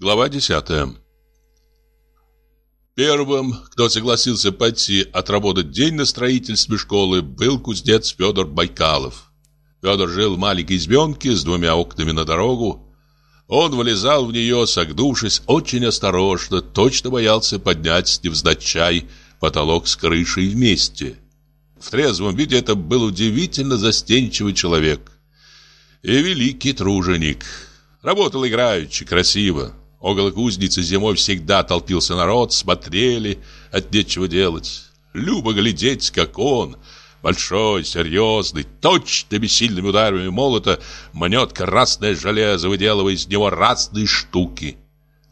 Глава 10 Первым, кто согласился пойти отработать день на строительстве школы, был кузнец Федор Байкалов. Федор жил в маленькой избенке с двумя окнами на дорогу. Он вылезал в нее, согнувшись, очень осторожно, точно боялся поднять невзначай потолок с крышей вместе. В трезвом виде это был удивительно застенчивый человек. И великий труженик. Работал играючи, красиво. Около кузницы зимой всегда толпился народ, смотрели, от нечего делать. Любо глядеть, как он, большой, серьезный, точными сильными ударами молота, мнет красное железо, выделывая из него разные штуки.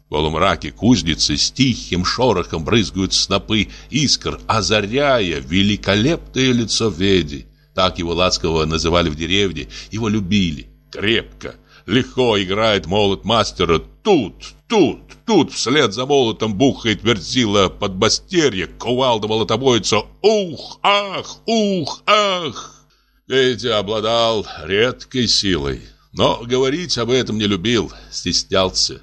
В полумраке кузницы с тихим шорохом брызгают снопы искр, озаряя великолепное лицо Веди. Так его ласково называли в деревне, его любили, крепко. Легко играет молот мастера. Тут, тут, тут Вслед за молотом бухает верзила под бастерье. Кувалда молотобойца Ух, ах, ух, ах! Петя обладал редкой силой. Но говорить об этом не любил, стеснялся.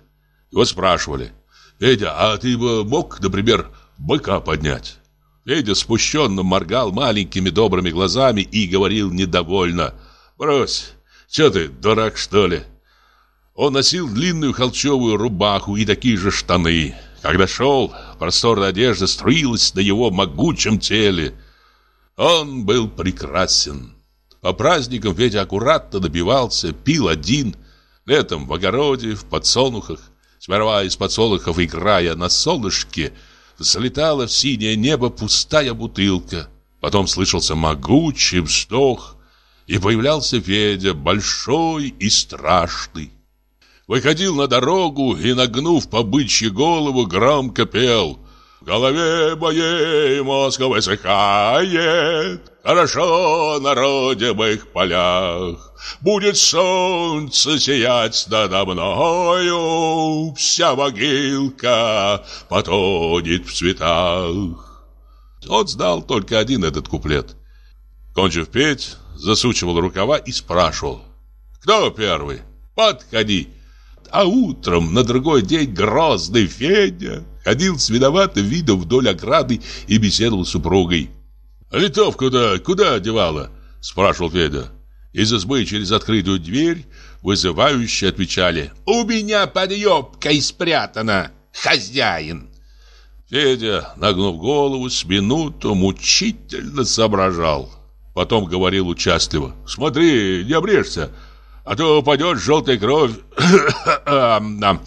Его спрашивали. Петя, а ты бы мог, например, быка поднять? Федя спущенно моргал маленькими добрыми глазами и говорил недовольно. «Брось, что ты, дурак, что ли?» Он носил длинную холчевую рубаху и такие же штаны. Когда шел, просторная одежда струилась на его могучем теле. Он был прекрасен. По праздникам Федя аккуратно добивался, пил один. Летом в огороде, в подсолнухах. Сперва из подсолнухов, играя на солнышке, взлетала в синее небо пустая бутылка. Потом слышался могучий вздох, и появлялся Федя, большой и страшный выходил на дорогу и, нагнув по бычьи голову, громко пел «В голове моей мозг высыхает, Хорошо на родимых полях, Будет солнце сиять надо мною, Вся могилка потонет в цветах». Он знал только один этот куплет. Кончив петь, засучивал рукава и спрашивал «Кто первый? Подходи!» А утром на другой день грозный Федя ходил с виноватым видом вдоль ограды и беседовал с супругой. «Литов куда, одевала?» – спрашивал Федя. Из избы через открытую дверь вызывающе отвечали «У меня под юбкой спрятана, хозяин!» Федя, нагнув голову, с минуту мучительно соображал. Потом говорил участливо «Смотри, не обрежься, а то упадет желтая кровь.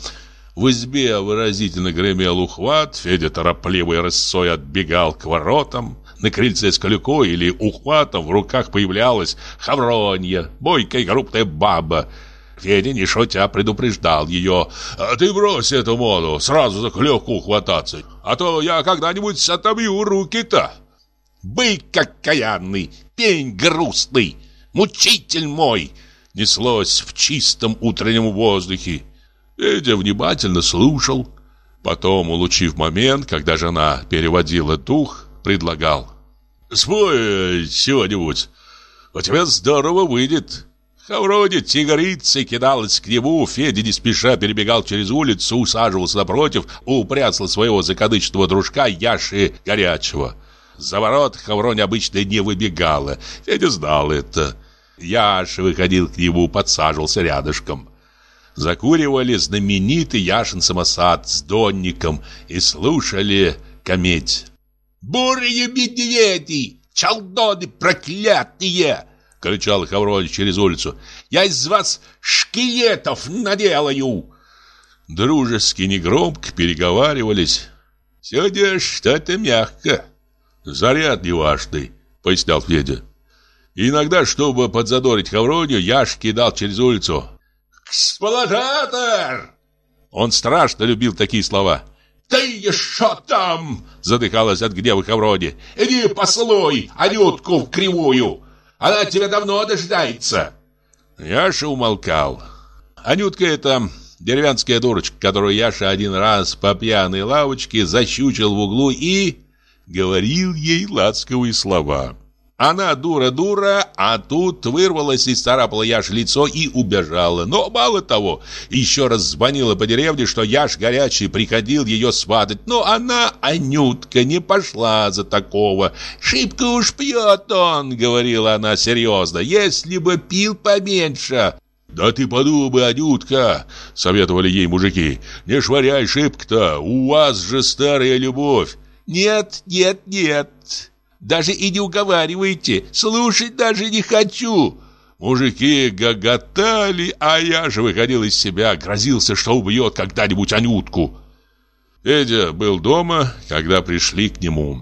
В избе выразительно гремел ухват, Федя торопливой рысцой отбегал к воротам. На крыльце с колюкой или ухватом в руках появлялась хавронья, бойкая крупная баба. Федя, не шутя, предупреждал ее. «А «Ты брось эту моду, сразу за клёку хвататься, а то я когда-нибудь отобью руки-то». «Бык окаянный, пень грустный, мучитель мой!» Неслось в чистом утреннем воздухе. Федя внимательно слушал. Потом, улучив момент, когда жена переводила дух, предлагал. «Спой чего-нибудь, у тебя здорово выйдет». Хавроди тигрицей кидалась к нему, Федя не спеша перебегал через улицу, усаживался напротив, упрятал своего закадычного дружка Яши Горячего. За ворот Хаврони обычно не выбегала, Федя знал это. Яша выходил к нему, подсаживался рядышком. Закуривали знаменитый Яшин самосад с донником и слушали кометь. «Бурые медведи! Чалдоны проклятые!» — кричал Хавроний через улицу. «Я из вас шкелетов наделаю!» Дружески негромко переговаривались. «Сегодня что-то мягко. Заряд неважный», — пояснял Федя. И иногда, чтобы подзадорить Хавронию, Яш кидал через улицу. «Эксплуататор!» Он страшно любил такие слова. «Ты еще там!» Задыхалась от гнева Хаврони. «Иди послуй Анютку в кривую! Она тебя давно дожидается!» Яша умолкал. Анютка это деревенская дурочка, которую Яша один раз по пьяной лавочке защучил в углу и говорил ей ласковые слова. Она дура-дура, а тут вырвалась и царапала Яш лицо и убежала. Но мало того, еще раз звонила по деревне, что Яш горячий приходил ее сватать. Но она, Анютка, не пошла за такого. «Шибко уж пьет он», — говорила она серьезно, — «если бы пил поменьше». «Да ты подумай, Анютка!» — советовали ей мужики. «Не швыряй шибко-то, у вас же старая любовь!» «Нет, нет, нет!» Даже и не уговаривайте, слушать даже не хочу. Мужики гоготали, а я же выходил из себя, грозился, что убьет когда-нибудь Анютку. Федя был дома, когда пришли к нему.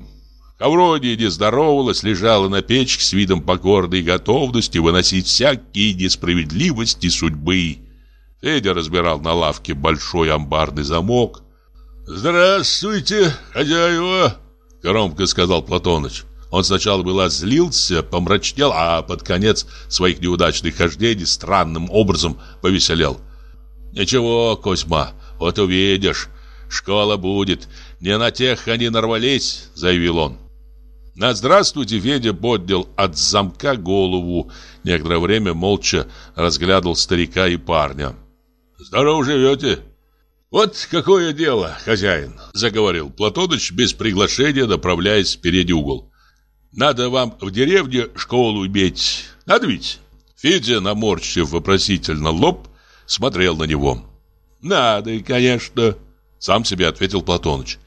Хаврония не здоровалась, лежала на печке с видом покорной готовности выносить всякие несправедливости судьбы. Федя разбирал на лавке большой амбарный замок. «Здравствуйте, хозяева!» — громко сказал Платоныч. Он сначала было злился, помрачнел, а под конец своих неудачных хождений странным образом повеселел. «Ничего, Кузьма, вот увидишь, школа будет, не на тех они нарвались», — заявил он. На «здравствуйте» Федя поднял от замка голову, некоторое время молча разглядывал старика и парня. «Здорово живете?» «Вот какое дело, хозяин», — заговорил Платоныч без приглашения, направляясь в передний угол. Надо вам в деревне школу иметь. Надо ведь?» Федя, наморщив вопросительно лоб, смотрел на него. «Надо, конечно», — сам себе ответил Платоныч.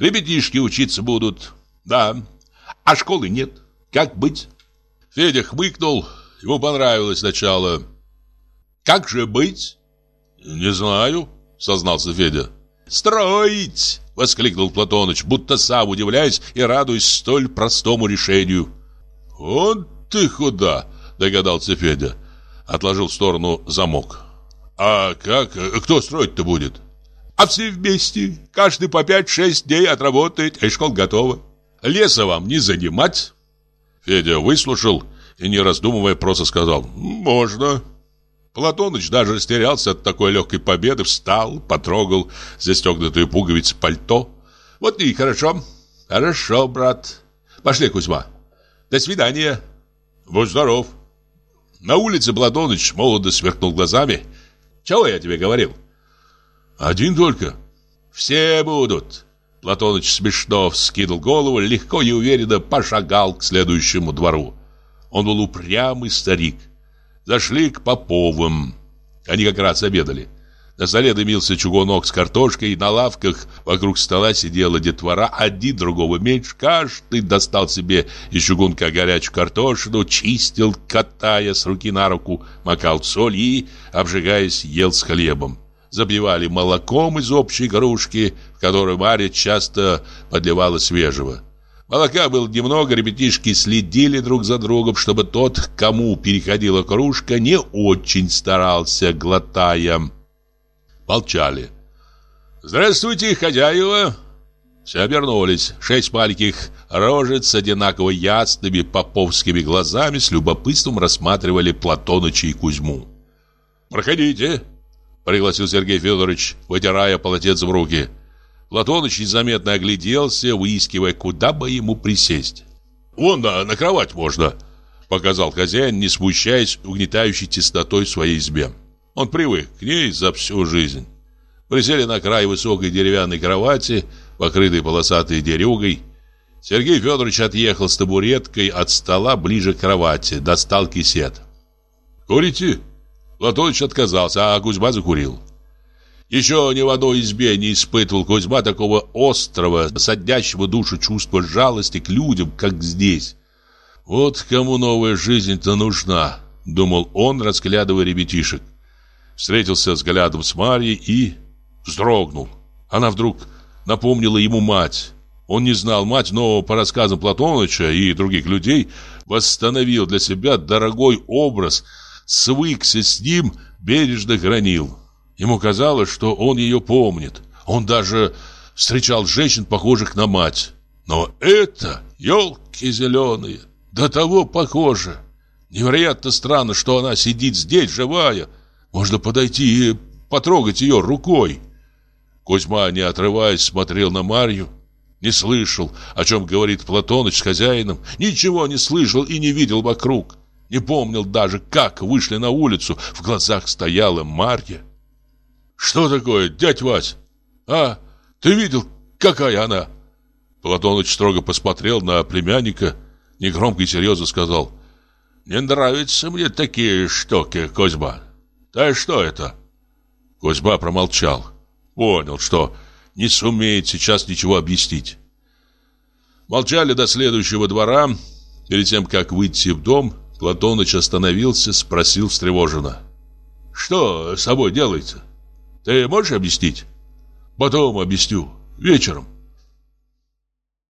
«Ребятишки учиться будут. Да. А школы нет. Как быть?» Федя хмыкнул. Ему понравилось сначала. «Как же быть?» «Не знаю», — сознался Федя. «Строить!» — воскликнул Платоныч, будто сам удивляясь и радуясь столь простому решению. «Он ты куда?» — догадался Федя. Отложил в сторону замок. «А как? Кто строить-то будет?» «А все вместе. Каждый по пять-шесть дней отработает, и школа готова. Леса вам не занимать». Федя выслушал и, не раздумывая, просто сказал «Можно». Платоныч даже растерялся от такой легкой победы, встал, потрогал застегнутую пуговицу пальто. Вот и хорошо. Хорошо, брат. Пошли, Кузьма. До свидания. Будь здоров. На улице Платоныч молодо сверкнул глазами. Чего я тебе говорил? Один только. Все будут. Платоныч смешно вскинул голову, легко и уверенно пошагал к следующему двору. Он был упрямый старик. Зашли к Поповым. Они как раз обедали. На столе дымился чугунок с картошкой, на лавках вокруг стола сидела детвора, один другого меньше. Каждый достал себе из чугунка горячую картошину, чистил, катая с руки на руку, макал соль и, обжигаясь, ел с хлебом. Забивали молоком из общей кружки, в которую Марья часто подливала свежего. Молока было немного, ребятишки следили друг за другом, чтобы тот, кому переходила кружка, не очень старался, глотая. Молчали. «Здравствуйте, хозяева!» Все обернулись. Шесть маленьких рожец с одинаково ясными поповскими глазами с любопытством рассматривали Платоныча и Кузьму. «Проходите!» — пригласил Сергей Федорович, вытирая полотенце в руки. Платоныч незаметно огляделся, выискивая, куда бы ему присесть. «Вон на, на кровать можно», — показал хозяин, не смущаясь угнетающей теснотой в своей избе. Он привык к ней за всю жизнь. Присели на край высокой деревянной кровати, покрытой полосатой дерюгой. Сергей Федорович отъехал с табуреткой от стола ближе к кровати, достал кисет. «Курите?» Платоныч отказался, а Кузьма закурил. Еще ни в одной избе не испытывал Кузьма такого острого, содящего душу чувства жалости к людям, как здесь. «Вот кому новая жизнь-то нужна», — думал он, разглядывая ребятишек. Встретился взглядом с Марьей и вздрогнул. Она вдруг напомнила ему мать. Он не знал мать, но по рассказам Платоныча и других людей восстановил для себя дорогой образ, свыкся с ним, бережно хранил. Ему казалось, что он ее помнит. Он даже встречал женщин, похожих на мать. Но это, елки зеленые, до того похоже. Невероятно странно, что она сидит здесь, живая. Можно подойти и потрогать ее рукой. Кузьма, не отрываясь, смотрел на Марью. Не слышал, о чем говорит Платоныч с хозяином, ничего не слышал и не видел вокруг. Не помнил даже, как вышли на улицу, в глазах стояла Марья. «Что такое, дядь Вась? А, ты видел, какая она?» Платоныч строго посмотрел на племянника, негромко и серьезно сказал, «Не нравятся мне такие штуки, Козьма. Да что это?» Козьма промолчал. Понял, что не сумеет сейчас ничего объяснить. Молчали до следующего двора. Перед тем, как выйти в дом, Платоныч остановился, спросил встревоженно. «Что с собой делается? Ты можешь объяснить?» «Потом объясню. Вечером».